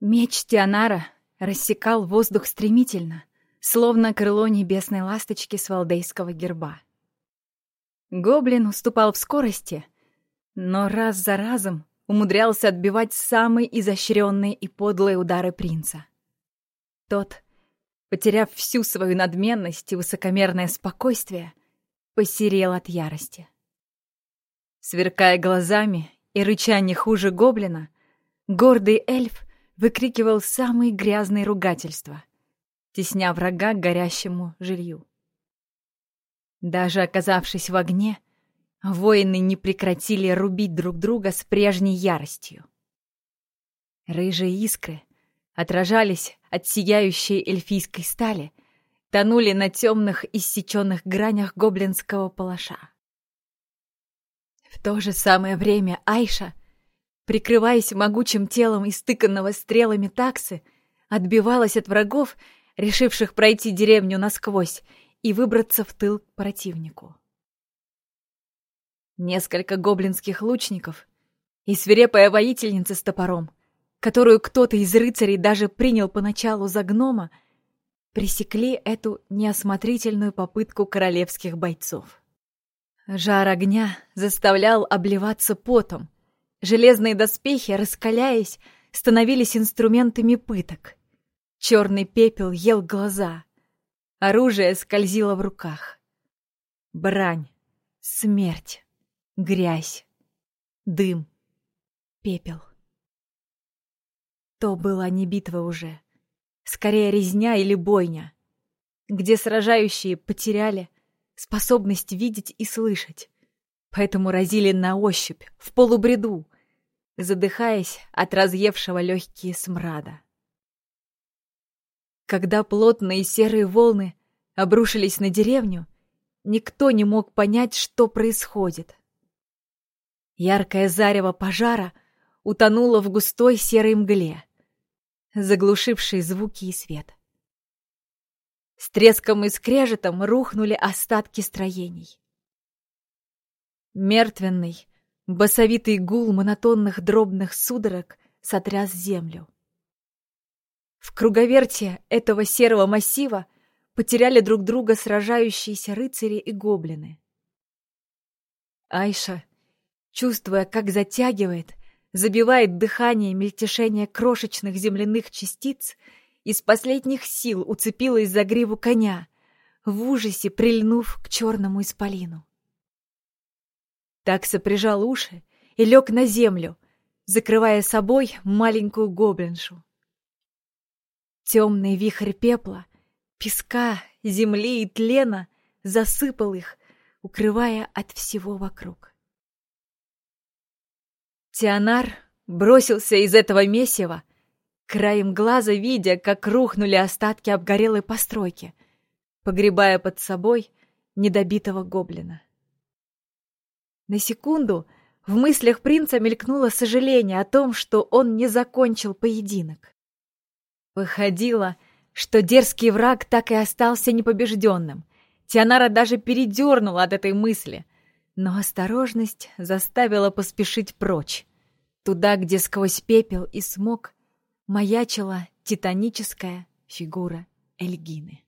Меч Тианара рассекал воздух стремительно, словно крыло небесной ласточки с валдейского герба. Гоблин уступал в скорости, но раз за разом умудрялся отбивать самые изощренные и подлые удары принца. Тот, потеряв всю свою надменность и высокомерное спокойствие, посерел от ярости. Сверкая глазами и рыча не хуже гоблина, гордый эльф выкрикивал самые грязные ругательства, тесня врага к горящему жилью. Даже оказавшись в огне, воины не прекратили рубить друг друга с прежней яростью. Рыжие искры отражались от сияющей эльфийской стали, тонули на темных иссеченных гранях гоблинского палаша. В то же самое время Айша прикрываясь могучим телом истыканного стрелами таксы, отбивалась от врагов, решивших пройти деревню насквозь и выбраться в тыл к противнику. Несколько гоблинских лучников и свирепая воительница с топором, которую кто-то из рыцарей даже принял поначалу за гнома, пресекли эту неосмотрительную попытку королевских бойцов. Жар огня заставлял обливаться потом, Железные доспехи, раскаляясь, становились инструментами пыток. Черный пепел ел глаза. Оружие скользило в руках. Брань, смерть, грязь, дым, пепел. То была не битва уже. Скорее резня или бойня, где сражающие потеряли способность видеть и слышать поэтому разили на ощупь, в полубреду, задыхаясь от разъевшего легкие смрада. Когда плотные серые волны обрушились на деревню, никто не мог понять, что происходит. Яркое зарево пожара утонуло в густой серой мгле, заглушившей звуки и свет. С треском и скрежетом рухнули остатки строений. Мертвенный, басовитый гул монотонных дробных судорог сотряс землю. В круговерте этого серого массива потеряли друг друга сражающиеся рыцари и гоблины. Айша, чувствуя, как затягивает, забивает дыхание мельтешение крошечных земляных частиц, из последних сил уцепилась за гриву коня, в ужасе прильнув к черному исполину. Такса прижал уши и лег на землю, закрывая собой маленькую гоблиншу. Темный вихрь пепла, песка, земли и тлена засыпал их, укрывая от всего вокруг. Тианар бросился из этого месива, краем глаза видя, как рухнули остатки обгорелой постройки, погребая под собой недобитого гоблина. На секунду в мыслях принца мелькнуло сожаление о том, что он не закончил поединок. Выходило, что дерзкий враг так и остался непобежденным. Тианара даже передернула от этой мысли, но осторожность заставила поспешить прочь, туда, где сквозь пепел и смог маячила титаническая фигура Эльгины.